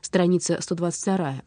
страница 122.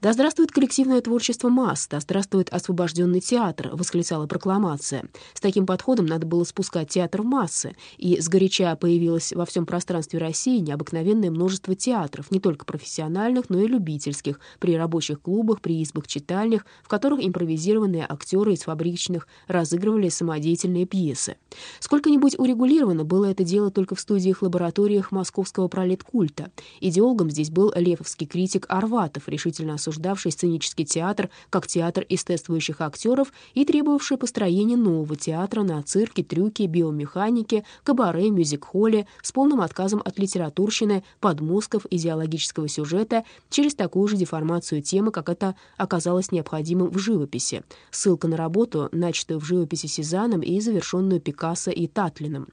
«Да здравствует коллективное творчество масс, да здравствует освобожденный театр», — восклицала прокламация. С таким подходом надо было спускать театр в массы, и сгоряча появилось во всем пространстве России необыкновенное множество театров, не только профессиональных, но и любительских, при рабочих клубах, при избах-читальнях, в которых импровизированные актеры из фабричных разыгрывали самодеятельные пьесы. Сколько-нибудь урегулировано было это дело только в студиях-лабораториях московского пролеткульта. Идеологом здесь был левовский критик Арватов, решительно осуждавший сценический театр как театр эстетствующих актеров и требовавший построения нового театра на цирке, трюке, биомеханике, кабаре, мюзик-холле с полным отказом от литературщины, подмозгов, идеологического сюжета через такую же деформацию темы, как это оказалось необходимым в живописи. Ссылка на работу, начатую в живописи Сезаном и завершенную Пикассо и Татлином.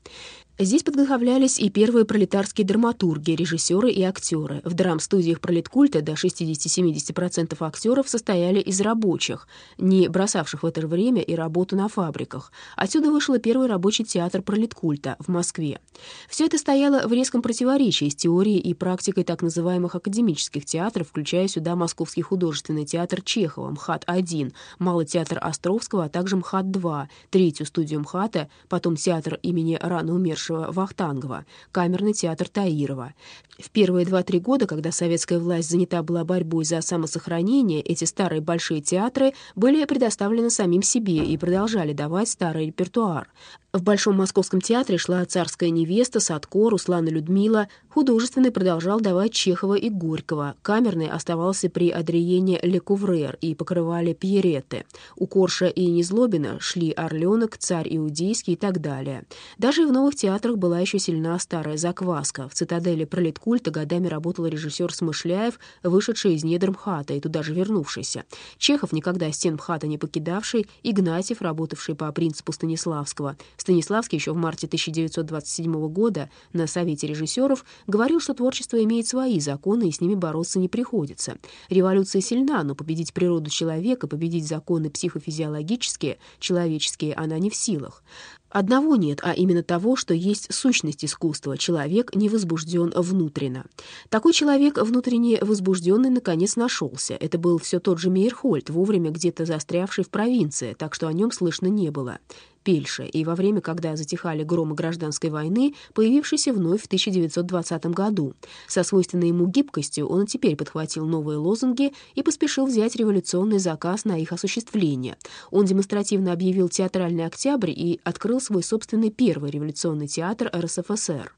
Здесь подготовлялись и первые пролетарские драматурги, режиссеры и актеры. В драм-студиях пролеткульта до 60-70% актеров состояли из рабочих, не бросавших в это время и работу на фабриках. Отсюда вышел первый рабочий театр пролеткульта в Москве. Все это стояло в резком противоречии с теорией и практикой так называемых академических театров, включая сюда Московский художественный театр Чехова, МХАТ-1, Малый театр Островского, а также МХАТ-2, третью студию МХАТа, потом театр имени рано умершего бывшего Вахтангова, камерный театр Таирова. В первые два-три года, когда советская власть занята была борьбой за самосохранение, эти старые большие театры были предоставлены самим себе и продолжали давать старый репертуар. В Большом Московском театре шла «Царская невеста», «Садко», «Руслана Людмила». Художественный продолжал давать Чехова и Горького. Камерный оставался при Адриене Лекуврер и покрывали пьереты. У Корша и Незлобина шли «Орленок», «Царь Иудейский» и так далее. Даже в новых театрах была еще сильна старая закваска. В «Цитадели пролеткульта» годами работал режиссер Смышляев, вышедший из недр МХАТа и туда же вернувшийся. Чехов, никогда стен МХАТа не покидавший, Игнатьев, работавший по принципу Станиславского — Станиславский еще в марте 1927 года на Совете режиссеров говорил, что творчество имеет свои законы, и с ними бороться не приходится. Революция сильна, но победить природу человека, победить законы психофизиологические, человеческие, она не в силах. Одного нет, а именно того, что есть сущность искусства. Человек не возбужден внутренно. Такой человек, внутренне возбужденный, наконец нашелся. Это был все тот же Мейерхольд, вовремя где-то застрявший в провинции, так что о нем слышно не было. Пельше, и во время, когда затихали громы гражданской войны, появившийся вновь в 1920 году. Со свойственной ему гибкостью он и теперь подхватил новые лозунги и поспешил взять революционный заказ на их осуществление. Он демонстративно объявил «Театральный октябрь» и открыл свой собственный первый революционный театр РСФСР.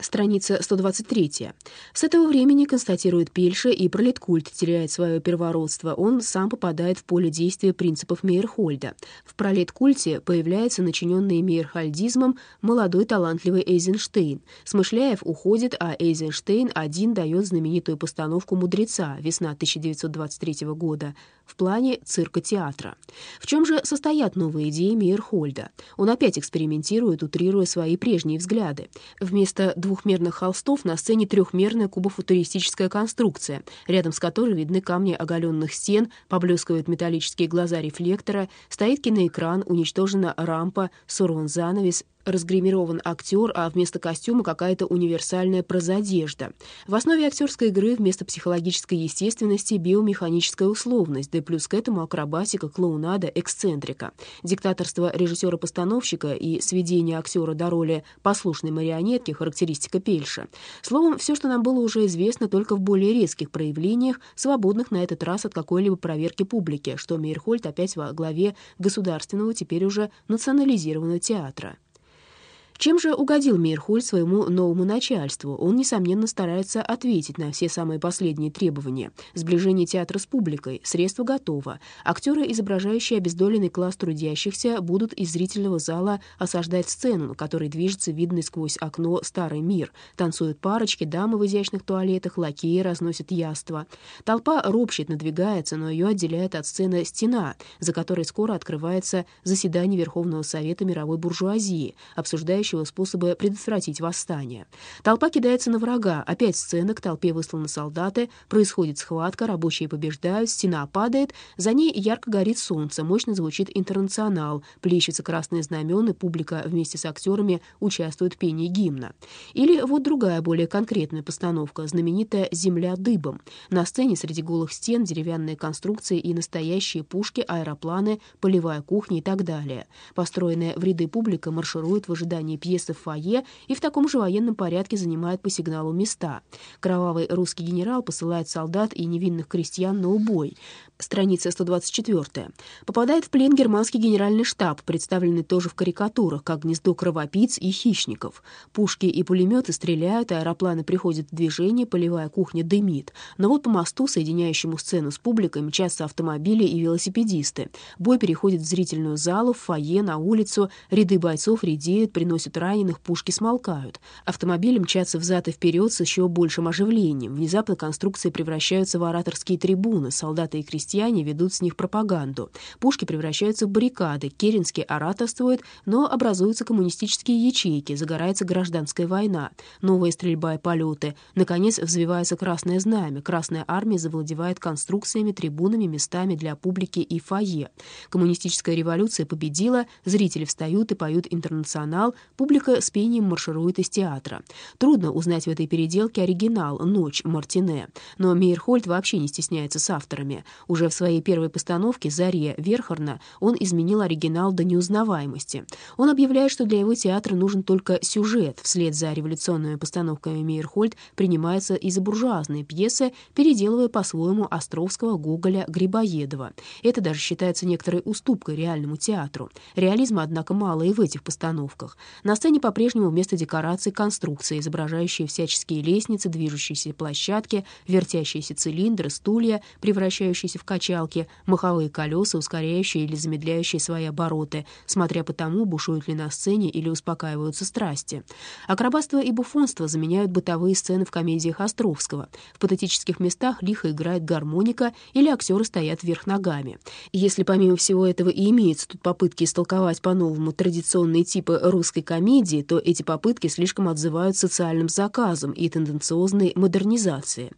Страница 123. С этого времени, констатирует Пельша, и пролеткульт теряет свое первородство. Он сам попадает в поле действия принципов Мейерхольда. В пролеткульте появляется начиненный мейерхольдизмом молодой талантливый Эйзенштейн. Смышляев уходит, а Эйзенштейн один дает знаменитую постановку «Мудреца» весна 1923 года в плане цирка-театра. В чем же состоят новые идеи Мейерхольда? Он опять экспериментирует, утрируя свои прежние взгляды. Вместо двухмерных холстов на сцене трехмерная кубофутуристическая конструкция, рядом с которой видны камни оголенных стен, поблескивают металлические глаза рефлектора, стоит киноэкран, уничтожена рампа, сорван занавес, разгримирован актер, а вместо костюма какая-то универсальная прозодежда. В основе актерской игры вместо психологической естественности биомеханическая условность, да плюс к этому акробатика, клоунада, эксцентрика. Диктаторство режиссера-постановщика и сведение актера до роли послушной марионетки — характеристика Пельша. Словом, все, что нам было уже известно только в более резких проявлениях, свободных на этот раз от какой-либо проверки публики, что Мейерхольд опять во главе государственного, теперь уже национализированного театра. Чем же угодил Мейерхольд своему новому начальству? Он, несомненно, старается ответить на все самые последние требования. Сближение театра с публикой, средства готово. Актеры, изображающие обездоленный класс трудящихся, будут из зрительного зала осаждать сцену, на которой движется видный сквозь окно старый мир. Танцуют парочки, дамы в изящных туалетах, лакеи разносят яства. Толпа ропщет, надвигается, но ее отделяет от сцены стена, за которой скоро открывается заседание Верховного Совета мировой буржуазии, обсуждающая подходящего способа предотвратить восстание. Толпа кидается на врага, опять сцена, к толпе высланы солдаты, происходит схватка, рабочие побеждают, стена падает, за ней ярко горит солнце, мощно звучит интернационал, плещутся красные знамена, публика вместе с актерами участвует в пении гимна. Или вот другая, более конкретная постановка, знаменитая «Земля дыбом». На сцене среди голых стен деревянные конструкции и настоящие пушки, аэропланы, полевая кухня и так далее. Построенная в ряды публика марширует в ожидании пьесы в фойе и в таком же военном порядке занимает по сигналу места. Кровавый русский генерал посылает солдат и невинных крестьян на убой. Страница 124. Попадает в плен германский генеральный штаб, представленный тоже в карикатурах, как гнездо кровопийц и хищников. Пушки и пулеметы стреляют, аэропланы приходят в движение, полевая кухня дымит. Но вот по мосту, соединяющему сцену с публикой, мчатся автомобили и велосипедисты. Бой переходит в зрительную залу, в фойе, на улицу. Ряды бойцов редеют, приносят раненых, пушки смолкают. Автомобили мчатся взад и вперед с еще большим оживлением. Внезапно конструкции превращаются в ораторские трибуны. Солдаты и крестьяне ведут с них пропаганду. Пушки превращаются в баррикады, Керенский ораторствует, но образуются коммунистические ячейки, загорается гражданская война, новая стрельба и полеты. Наконец взвивается красное знамя, Красная армия завладевает конструкциями, трибунами, местами для публики и фойе. Коммунистическая революция победила, зрители встают и поют «Интернационал», публика с пением марширует из театра. Трудно узнать в этой переделке оригинал «Ночь» Мартине, но Мейерхольд вообще не стесняется с авторами. Уже в своей первой постановке «Заре Верхорна» он изменил оригинал до неузнаваемости. Он объявляет, что для его театра нужен только сюжет. Вслед за революционными постановками Мейерхольд принимается и за буржуазные пьесы, переделывая по-своему Островского, Гоголя, Грибоедова. Это даже считается некоторой уступкой реальному театру. Реализма, однако, мало и в этих постановках. На сцене по-прежнему вместо декораций конструкции, изображающие всяческие лестницы, движущиеся площадки, вертящиеся цилиндры, стулья, превращающиеся в качалки, маховые колеса, ускоряющие или замедляющие свои обороты, смотря по тому, бушуют ли на сцене или успокаиваются страсти. Акробатство и буфонство заменяют бытовые сцены в комедиях Островского. В патетических местах лихо играет гармоника или актеры стоят вверх ногами. Если помимо всего этого и имеются тут попытки истолковать по-новому традиционные типы русской комедии, то эти попытки слишком отзывают социальным заказом и тенденциозной модернизацией.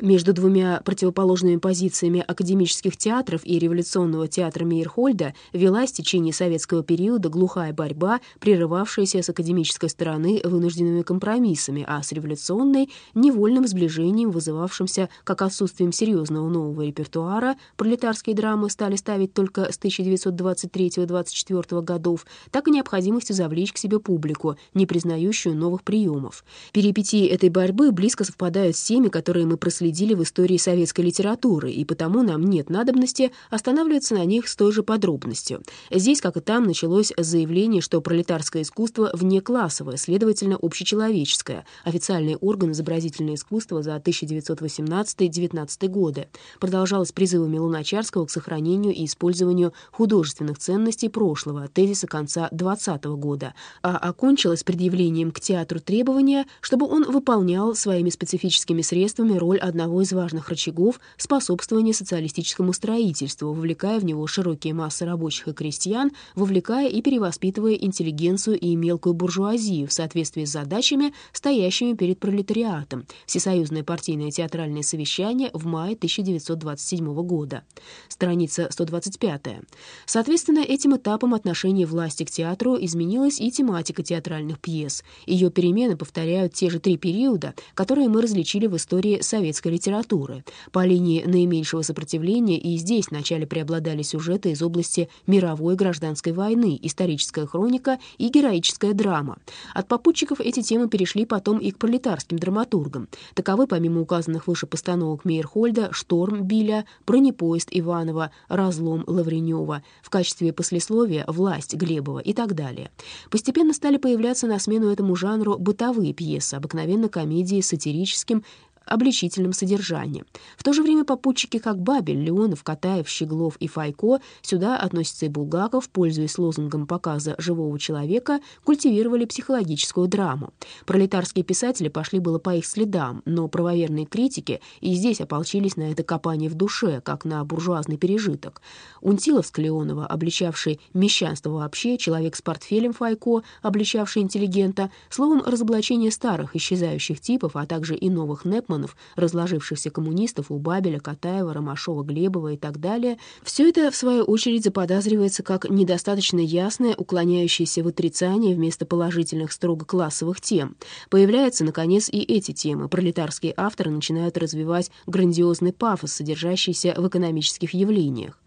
Между двумя противоположными позициями академических театров и революционного театра Мейерхольда велась в течение советского периода глухая борьба, прерывавшаяся с академической стороны вынужденными компромиссами, а с революционной — невольным сближением, вызывавшимся как отсутствием серьезного нового репертуара, пролетарские драмы стали ставить только с 1923-24 годов, так и необходимостью завлечь к себе публику, не признающую новых приемов. Перипетии этой борьбы близко совпадают с теми, которые мы проследили в истории советской литературы, и потому нам нет надобности останавливаться на них с той же подробностью. Здесь, как и там, началось заявление, что пролетарское искусство внеклассовое, следовательно, общечеловеческое, официальный орган изобразительного искусства за 1918-19 годы. Продолжалось призывами Луначарского к сохранению и использованию художественных ценностей прошлого, тезиса конца 20 -го года, а окончилось предъявлением к театру требования, чтобы он выполнял своими специфическими средствами роль одного из важных рычагов способствования социалистическому строительству, вовлекая в него широкие массы рабочих и крестьян, вовлекая и перевоспитывая интеллигенцию и мелкую буржуазию в соответствии с задачами, стоящими перед пролетариатом. Всесоюзное партийное театральное совещание в мае 1927 года. Страница 125. Соответственно, этим этапом отношения власти к театру изменилась и тематика театральных пьес. Ее перемены повторяют те же три периода, которые мы различили в истории советской литературы. По линии наименьшего сопротивления и здесь вначале преобладали сюжеты из области мировой гражданской войны, историческая хроника и героическая драма. От попутчиков эти темы перешли потом и к пролетарским драматургам. Таковы, помимо указанных выше постановок Мейерхольда, «Шторм» Биля, «Бронепоезд» Иванова, «Разлом» Лавренева, в качестве послесловия «Власть» Глебова и так далее. Постепенно стали появляться на смену этому жанру бытовые пьесы, обыкновенно комедии с сатирическим обличительном содержании. В то же время попутчики, как Бабель, Леонов, Катаев, Щеглов и Файко, сюда относятся и Булгаков, пользуясь лозунгом показа живого человека, культивировали психологическую драму. Пролетарские писатели пошли было по их следам, но правоверные критики и здесь ополчились на это копание в душе, как на буржуазный пережиток. Унтилов с Клеонова, обличавший мещанство вообще, человек с портфелем Файко, обличавший интеллигента, словом, разоблачение старых исчезающих типов, а также и новых Непманов, разложившихся коммунистов у Бабеля, Катаева, Ромашова, Глебова и так далее, все это, в свою очередь, заподозривается как недостаточно ясное, уклоняющееся в отрицание вместо положительных строго классовых тем. Появляются, наконец, и эти темы. Пролетарские авторы начинают развивать грандиозный пафос, содержащийся в экономических явлениях.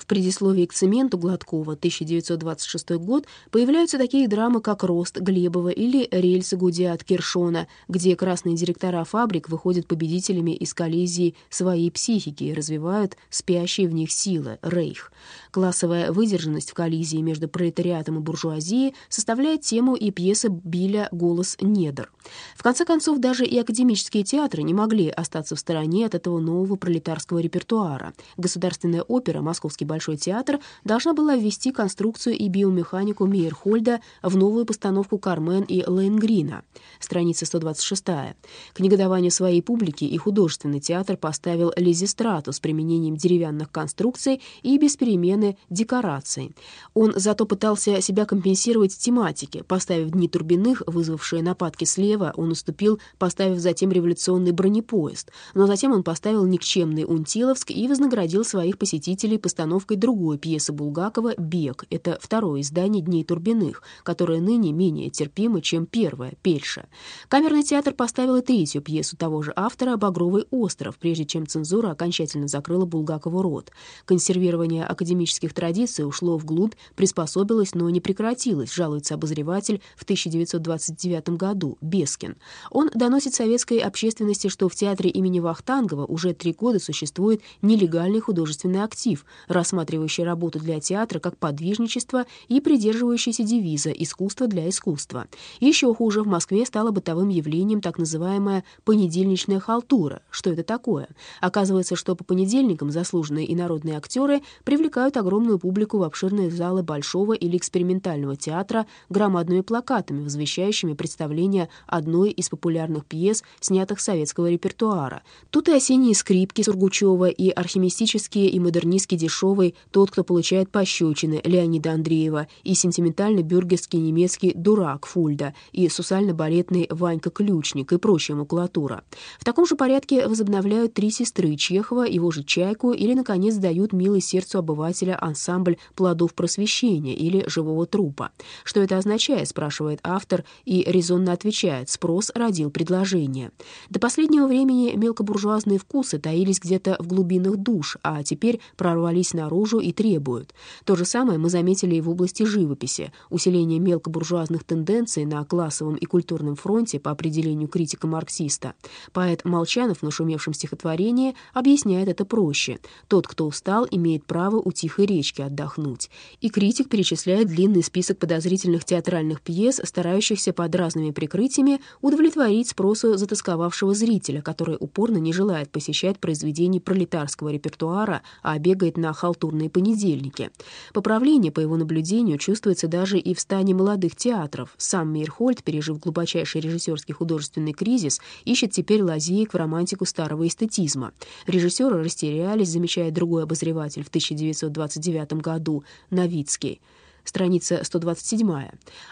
В предисловии к «Цементу» Гладкова 1926 год появляются такие драмы, как «Рост» Глебова или «Рельсы гудят» Киршона, где красные директора фабрик выходят победителями из коллизии своей психики и развивают спящие в них силы — рейх. Классовая выдержанность в коллизии между пролетариатом и буржуазией составляет тему и пьеса Биля «Голос недр». В конце концов, даже и академические театры не могли остаться в стороне от этого нового пролетарского репертуара. Государственная опера «Московский Большой театр должна была ввести конструкцию и биомеханику Мейерхольда в новую постановку «Кармен» и Лейнгрина. Страница 126. К негодованию своей публики и художественный театр поставил лизистрату с применением деревянных конструкций и без перемены декораций. Он зато пытался себя компенсировать тематике. Поставив «Дни Турбиных», вызвавшие нападки слева, он уступил, поставив затем революционный бронепоезд. Но затем он поставил никчемный Унтиловск и вознаградил своих посетителей постановкой постановкой другой пьесы Булгакова «Бег». Это второе издание «Дней Турбиных», которое ныне менее терпимо, чем первое «Пельша». Камерный театр поставил и третью пьесу того же автора «Багровый остров», прежде чем цензура окончательно закрыла Булгакову рот. Консервирование академических традиций ушло вглубь, приспособилось, но не прекратилось, жалуется обозреватель в 1929 году Бескин. Он доносит советской общественности, что в театре имени Вахтангова уже три года существует нелегальный художественный актив, рассматривающий работу для театра как подвижничество и придерживающийся девиза «искусство для искусства». Еще хуже, в Москве стало бытовым явлением так называемая «понедельничная халтура». Что это такое? Оказывается, что по понедельникам заслуженные и народные актеры привлекают огромную публику в обширные залы Большого или экспериментального театра громадными плакатами, возвещающими представление одной из популярных пьес, снятых советского репертуара. Тут и осенние скрипки Сургучева, и архимистические и модернистские дешевые Петровой «Тот, кто получает пощечины» Леонида Андреева и сентиментально-бюргерский немецкий «Дурак» Фульда и сусально-балетный Ванька Ключник и прочая макулатура. В таком же порядке возобновляют «Три сестры» Чехова, его же «Чайку» или, наконец, дают милый сердцу обывателя ансамбль «Плодов просвещения» или «Живого трупа». Что это означает, спрашивает автор и резонно отвечает, спрос родил предложение. До последнего времени мелкобуржуазные вкусы таились где-то в глубинах душ, а теперь прорвались наружу и требуют. То же самое мы заметили и в области живописи. Усиление мелкобуржуазных тенденций на классовом и культурном фронте по определению критика-марксиста. Поэт Молчанов в нашумевшем стихотворении объясняет это проще. Тот, кто устал, имеет право у тихой речки отдохнуть. И критик перечисляет длинный список подозрительных театральных пьес, старающихся под разными прикрытиями удовлетворить спросу затасковавшего зрителя, который упорно не желает посещать произведения пролетарского репертуара, а бегает на халтурные понедельники. Поправление, по его наблюдению, чувствуется даже и в стане молодых театров. Сам Мейерхольд, пережив глубочайший режиссерский художественный кризис, ищет теперь лазеек в романтику старого эстетизма. Режиссеры растерялись, замечает другой обозреватель в 1929 году, Новицкий страница 127.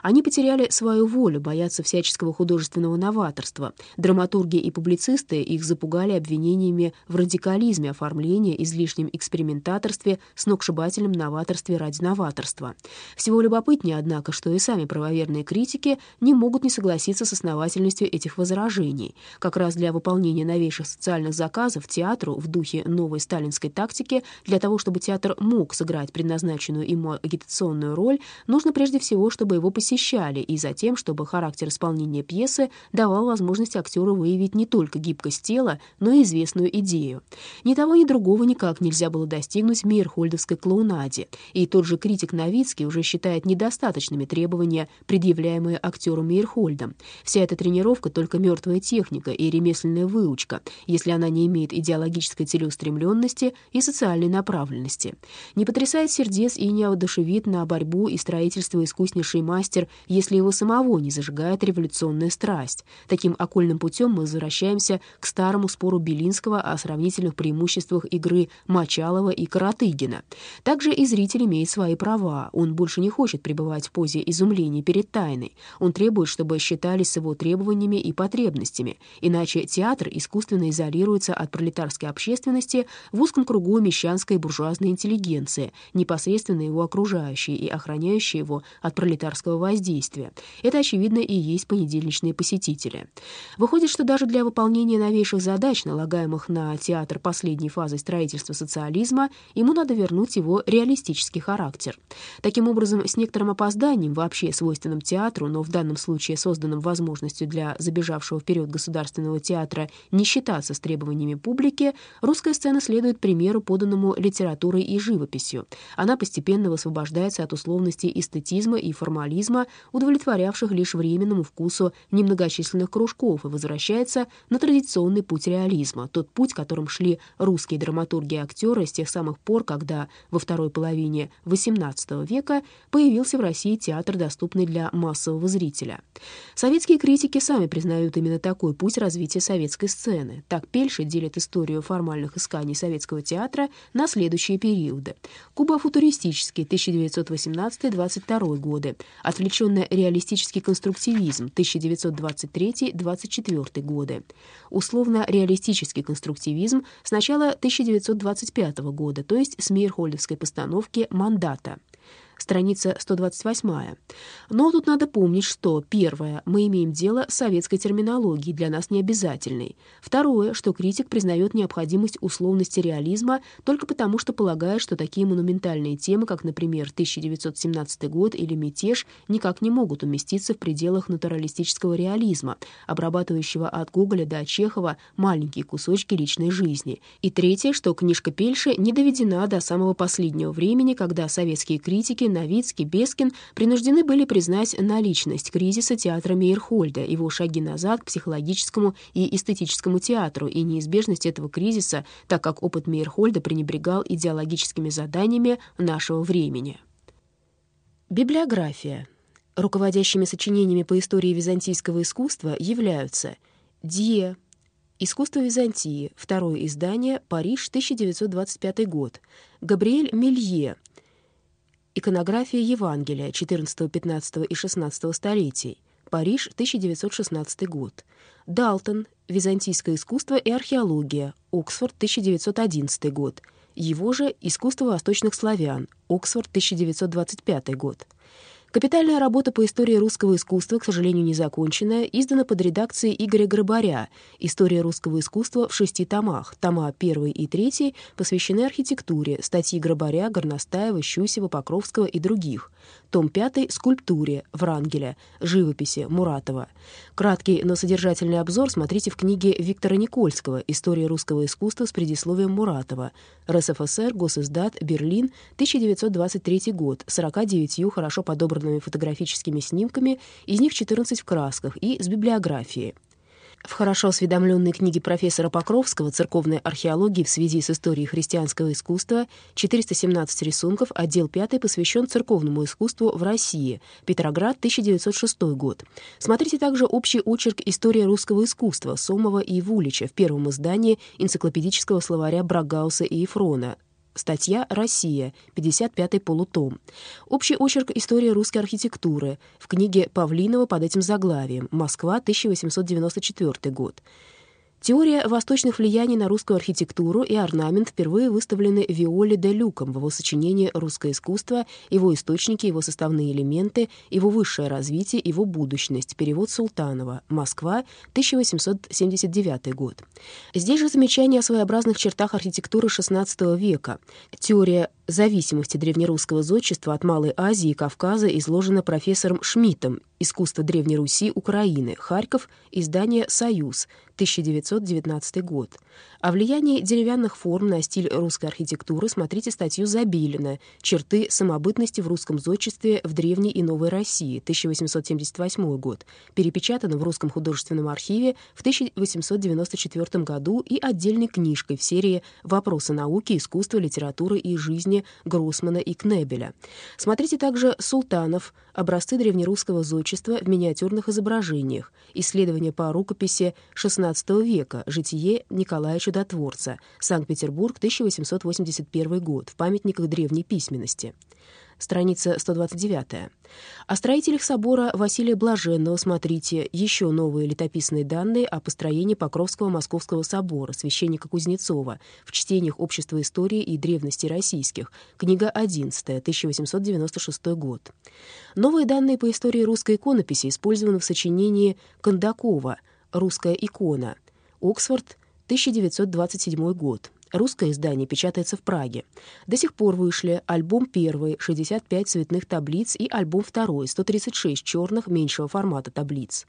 Они потеряли свою волю, боятся всяческого художественного новаторства. Драматурги и публицисты их запугали обвинениями в радикализме оформления, излишнем экспериментаторстве, сногсшибательном новаторстве ради новаторства. Всего любопытнее, однако, что и сами правоверные критики не могут не согласиться с основательностью этих возражений. Как раз для выполнения новейших социальных заказов театру в духе новой сталинской тактики, для того, чтобы театр мог сыграть предназначенную ему агитационную роль, нужно прежде всего, чтобы его посещали, и затем, чтобы характер исполнения пьесы давал возможность актеру выявить не только гибкость тела, но и известную идею. Ни того, ни другого никак нельзя было достигнуть в мейерхольдовской клоунаде, и тот же критик Новицкий уже считает недостаточными требования, предъявляемые актером Мейерхольдом. Вся эта тренировка — только мертвая техника и ремесленная выучка, если она не имеет идеологической целеустремленности и социальной направленности. Не потрясает сердец и не одушевит на борьбу и строительство искуснейший мастер, если его самого не зажигает революционная страсть. Таким окольным путем мы возвращаемся к старому спору Белинского о сравнительных преимуществах игры Мочалова и Каратыгина. Также и зритель имеет свои права. Он больше не хочет пребывать в позе изумления перед тайной. Он требует, чтобы считались с его требованиями и потребностями. Иначе театр искусственно изолируется от пролетарской общественности в узком кругу мещанской буржуазной интеллигенции, непосредственно его окружающей и охраняющей его от пролетарского воздействия. Это, очевидно, и есть понедельничные посетители. Выходит, что даже для выполнения новейших задач, налагаемых на театр последней фазы строительства социализма, ему надо вернуть его реалистический характер. Таким образом, с некоторым опозданием, вообще свойственным театру, но в данном случае созданным возможностью для забежавшего вперед государственного театра не считаться с требованиями публики, русская сцена следует примеру, поданному литературой и живописью. Она постепенно высвобождается от условностей эстетизма и формализма, удовлетворявших лишь временному вкусу немногочисленных кружков, и возвращается на традиционный путь реализма, тот путь, которым шли русские драматурги и актеры с тех самых пор, когда во второй половине XVIII века появился в России театр, доступный для массового зрителя. Советские критики сами признают именно такой путь развития советской сцены. Так Пельши делит историю формальных исканий советского театра на следующие периоды. Куба футуристический 1918 18-22 годы, отвлеченно-реалистический конструктивизм 1923-24 годы, условно-реалистический конструктивизм с начала 1925 года, то есть с Мейерхольдовской постановки «Мандата» страница 128. Но тут надо помнить, что, первое, мы имеем дело с советской терминологией, для нас не обязательной. Второе, что критик признает необходимость условности реализма только потому, что полагает, что такие монументальные темы, как, например, 1917 год или «Мятеж», никак не могут уместиться в пределах натуралистического реализма, обрабатывающего от Гоголя до Чехова маленькие кусочки личной жизни. И третье, что книжка Пельши не доведена до самого последнего времени, когда советские критики Новицкий, Бескин принуждены были признать наличность кризиса театра Мейерхольда, его шаги назад к психологическому и эстетическому театру и неизбежность этого кризиса, так как опыт Мейерхольда пренебрегал идеологическими заданиями нашего времени. Библиография. Руководящими сочинениями по истории византийского искусства являются Дие, Искусство Византии, второе издание, Париж, 1925 год, Габриэль Мелье, Иконография Евангелия XIV, XV и XVI столетий. Париж, 1916 год. Далтон. Византийское искусство и археология. Оксфорд, 1911 год. Его же «Искусство восточных славян». Оксфорд, 1925 год. Капитальная работа по истории русского искусства, к сожалению, не законченная, издана под редакцией Игоря Грабаря «История русского искусства» в шести томах. Тома 1 и 3 посвящены архитектуре, статьи Грабаря, Горностаева, Щусева, Покровского и других. Том 5 — скульптуре, Врангеля, живописи, Муратова. Краткий, но содержательный обзор смотрите в книге Виктора Никольского «История русского искусства» с предисловием Муратова. РСФСР, Госиздат, Берлин, 1923 год, 49 хорошо подобранными фотографическими снимками, из них 14 в красках и с библиографией. В хорошо осведомленной книге профессора Покровского «Церковная археология в связи с историей христианского искусства» 417 рисунков, отдел 5 посвящен церковному искусству в России, Петроград, 1906 год. Смотрите также общий очерк «История русского искусства» Сомова и Вулича в первом издании энциклопедического словаря Брагауса и Ефрона, Статья «Россия», 55-й полутом. Общий очерк «История русской архитектуры» в книге Павлинова под этим заглавием. Москва, 1894 год. Теория восточных влияний на русскую архитектуру и орнамент впервые выставлены Виоли де Люком в его сочинении «Русское искусство», его источники, его составные элементы, его высшее развитие, его будущность. Перевод Султанова. Москва, 1879 год. Здесь же замечание о своеобразных чертах архитектуры XVI века. Теория зависимости древнерусского зодчества от Малой Азии и Кавказа изложено профессором Шмидтом «Искусство Древней Руси Украины. Харьков. Издание «Союз. 1919 год». О влиянии деревянных форм на стиль русской архитектуры смотрите статью Забилина «Черты самобытности в русском зодчестве в Древней и Новой России. 1878 год». Перепечатано в Русском художественном архиве в 1894 году и отдельной книжкой в серии «Вопросы науки, искусства, литературы и жизни Гроссмана и Кнебеля». Смотрите также «Султанов. Образцы древнерусского зодчества в миниатюрных изображениях, исследования по рукописи XVI века, житие Николая Чудотворца, Санкт-Петербург, 1881 год, в памятниках древней письменности страница 129. О строителях собора Василия Блаженного смотрите еще новые летописные данные о построении Покровского Московского собора священника Кузнецова в чтениях Общества истории и древности российских, книга 11, 1896 год. Новые данные по истории русской иконописи использованы в сочинении Кондакова «Русская икона», Оксфорд, 1927 год. Русское издание печатается в Праге. До сих пор вышли альбом первый, 65 цветных таблиц, и альбом второй, 136 черных меньшего формата таблиц.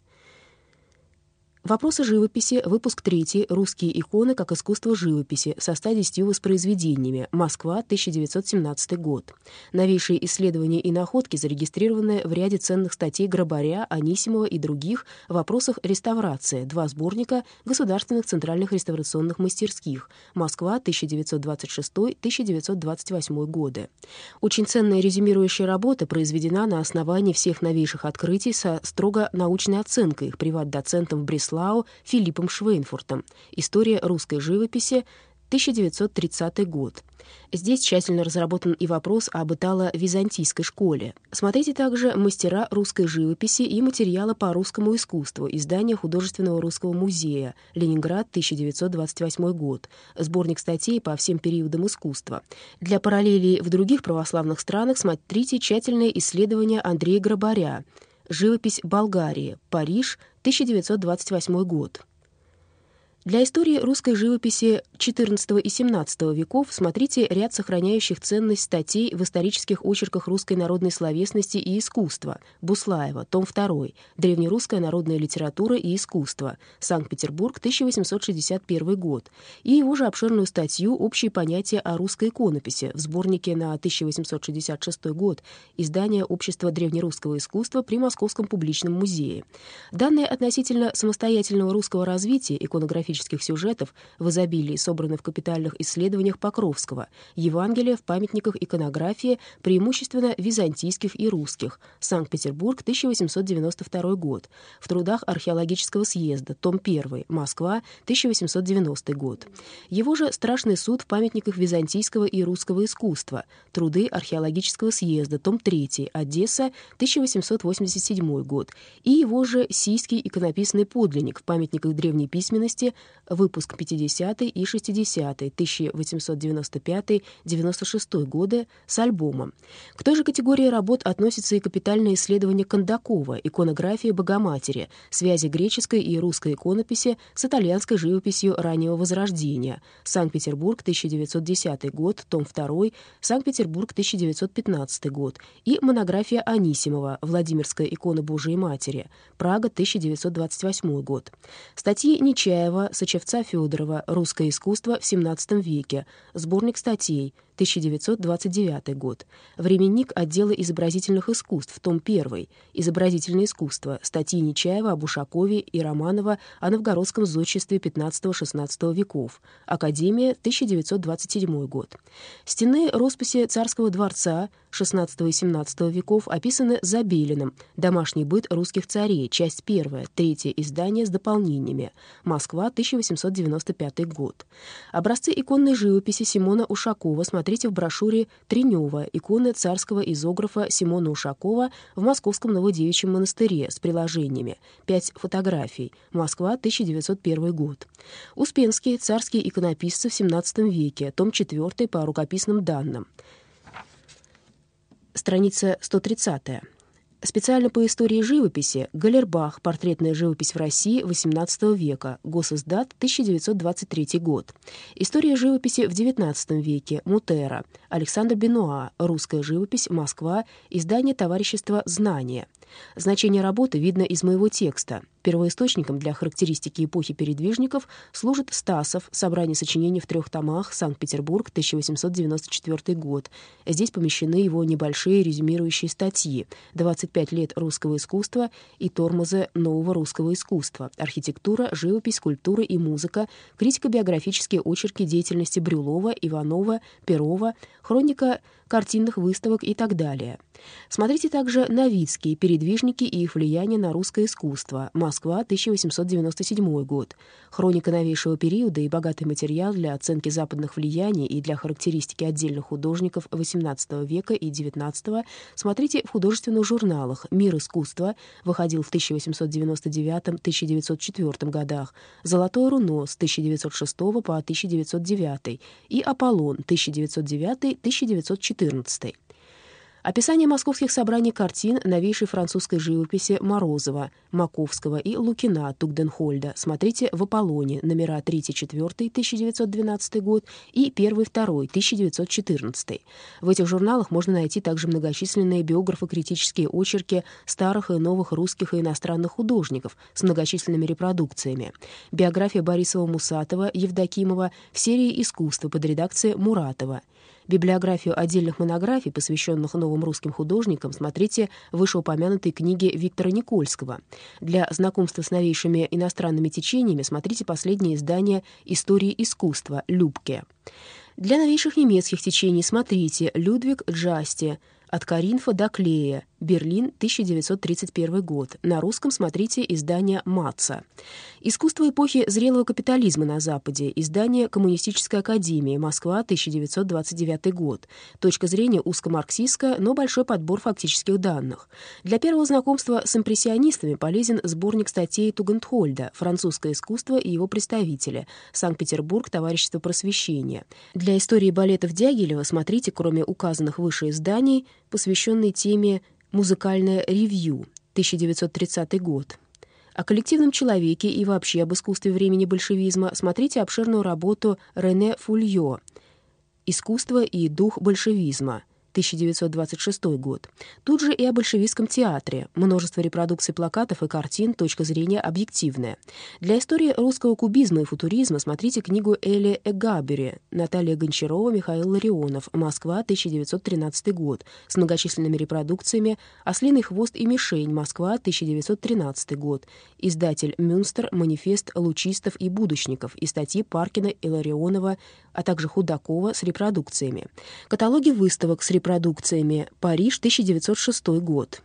Вопросы живописи, выпуск 3, «Русские иконы как искусство живописи» со 110 воспроизведениями, Москва, 1917 год. Новейшие исследования и находки зарегистрированы в ряде ценных статей Грабаря, Анисимова и других в вопросах реставрации, два сборника государственных центральных реставрационных мастерских, Москва, 1926-1928 годы. Очень ценная резюмирующая работа произведена на основании всех новейших открытий со строго научной оценкой их приват-доцентом в Бреславе Бреслау Филиппом Швейнфуртом. История русской живописи, 1930 год. Здесь тщательно разработан и вопрос об итало-византийской школе. Смотрите также «Мастера русской живописи» и материалы по русскому искусству, издание Художественного русского музея, Ленинград, 1928 год, сборник статей по всем периодам искусства. Для параллелей в других православных странах смотрите тщательное исследование Андрея Грабаря «Живопись Болгарии. Париж. 1928 год». Для истории русской живописи XIV и XVII веков смотрите ряд сохраняющих ценность статей в исторических очерках русской народной словесности и искусства. Буслаева, том 2. Древнерусская народная литература и искусство. Санкт-Петербург, 1861 год. И его же обширную статью «Общие понятия о русской иконописи» в сборнике на 1866 год издание Общества древнерусского искусства при Московском публичном музее. Данные относительно самостоятельного русского развития иконографии этнографических сюжетов в изобилии собраны в капитальных исследованиях Покровского, Евангелия в памятниках иконографии, преимущественно византийских и русских, Санкт-Петербург, 1892 год, в трудах археологического съезда, том 1, Москва, 1890 год. Его же «Страшный суд» в памятниках византийского и русского искусства, труды археологического съезда, том 3, Одесса, 1887 год, и его же «Сийский иконописный подлинник» в памятниках древней письменности, выпуск 50 и 60 1895-96 годы с альбомом. К той же категории работ относится и капитальное исследование Кондакова «Иконография Богоматери. Связи греческой и русской иконописи с итальянской живописью раннего Возрождения. Санкт-Петербург, 1910 год, том 2, Санкт-Петербург, 1915 год» и монография Анисимова «Владимирская икона Божией Матери. Прага, 1928 год». Статьи Нечаева Сычевца Федорова «Русское искусство в XVII веке», сборник статей, 1929 год. Временник отдела изобразительных искусств, том 1. Изобразительное искусство. Статьи Нечаева об Ушакове и Романова о новгородском зодчестве XV-XVI веков. Академия, 1927 год. Стены росписи царского дворца XVI и XVII веков описаны Забелиным. Домашний быт русских царей. Часть 1. Третье издание с дополнениями. Москва, 1895 год. Образцы иконной живописи Симона Ушакова смотрите в брошюре Тренева «Иконы царского изографа Симона Ушакова в Московском Новодевичьем монастыре» с приложениями. Пять фотографий. Москва, 1901 год. Успенские царские иконописцы в XVII веке. Том 4 по рукописным данным. Страница 130. Специально по истории живописи. Галербах. «Портретная живопись в России XVIII века», Госиздат, 1923 год. История живописи в XIX веке, Мутера, Александр Бенуа, «Русская живопись, Москва», издание Товарищества «Знания». Значение работы видно из моего текста. Первоисточником для характеристики эпохи передвижников служит Стасов, собрание сочинений в трех томах, Санкт-Петербург, 1894 год. Здесь помещены его небольшие резюмирующие статьи «25 лет русского искусства» и «Тормозы нового русского искусства», «Архитектура, живопись, культура и музыка», критико-биографические очерки деятельности Брюлова, Иванова, Перова, хроника картинных выставок и так далее. Смотрите также «Новицкие. Передвижники и их влияние на русское искусство», Москва, 1897 год. Хроника новейшего периода и богатый материал для оценки западных влияний и для характеристики отдельных художников XVIII века и XIX смотрите в художественных журналах «Мир искусства» выходил в 1899-1904 годах, «Золотое руно» с 1906 по 1909 и «Аполлон» 1909-1914. Описание московских собраний картин новейшей французской живописи Морозова, Маковского и Лукина Тугденхольда смотрите в «Аполлоне» номера 3-4 1912 год и 1-2 1914. В этих журналах можно найти также многочисленные биографо-критические очерки старых и новых русских и иностранных художников с многочисленными репродукциями. Биография Борисова-Мусатова, Евдокимова в серии «Искусство» под редакцией Муратова — Библиографию отдельных монографий, посвященных новым русским художникам, смотрите в вышеупомянутой книге Виктора Никольского. Для знакомства с новейшими иностранными течениями смотрите последнее издание «Истории искусства» Любке. Для новейших немецких течений смотрите Людвиг Джасти «От Каринфа до Клея», Берлин, 1931 год. На русском смотрите издание «Маца». «Искусство эпохи зрелого капитализма на Западе», издание Коммунистической академии, Москва, 1929 год. Точка зрения узкомарксистская, но большой подбор фактических данных. Для первого знакомства с импрессионистами полезен сборник статей Тугентхольда «Французское искусство и его представители», Санкт-Петербург, Товарищество просвещения. Для истории балетов Дягилева смотрите, кроме указанных выше изданий, посвященной теме «Музыкальное ревью», 1930 год. О коллективном человеке и вообще об искусстве времени большевизма смотрите обширную работу Рене Фульё «Искусство и дух большевизма», 1926 год. Тут же и о большевистском театре. Множество репродукций плакатов и картин, точка зрения объективная. Для истории русского кубизма и футуризма смотрите книгу Эли Эгабери, Наталья Гончарова, Михаил Ларионов, Москва, 1913 год, с многочисленными репродукциями «Ослиный хвост и мишень», Москва, 1913 год, издатель Мюнстер, манифест лучистов и будущников и статьи Паркина и Ларионова, а также Худакова с репродукциями. Каталоги выставок с репродукциями «Париж, 1906 год».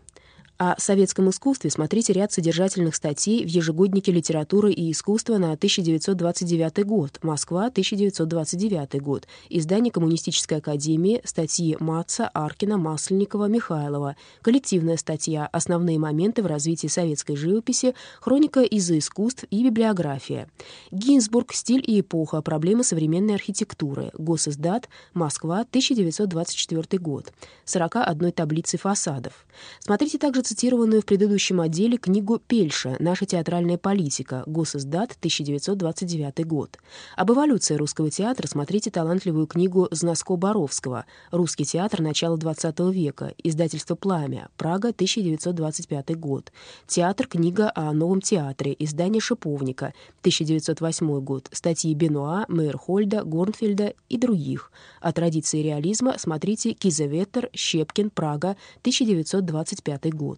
О советском искусстве смотрите ряд содержательных статей в ежегоднике «Литература и искусство» на 1929 год, Москва, 1929 год, издание Коммунистической академии, статьи Маца, Аркина, Масленникова, Михайлова, коллективная статья «Основные моменты в развитии советской живописи», хроника из-за искусств и библиография. Гинзбург, стиль и эпоха, проблемы современной архитектуры, Госиздат, Москва, 1924 год, 41 таблицы фасадов. Смотрите также цитированную в предыдущем отделе книгу Пельша «Наша театральная политика. Госиздат. 1929 год». Об эволюции русского театра смотрите талантливую книгу Знаско-Боровского «Русский театр. Начала XX века. Издательство «Пламя. Прага. 1925 год». Театр. Книга о новом театре. Издание «Шиповника». 1908 год. Статьи Бенуа, Мейерхольда, Горнфельда и других. О традиции реализма смотрите Кизаветтер, Щепкин, Прага. 1925 год.